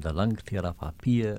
de l'Angthera Papier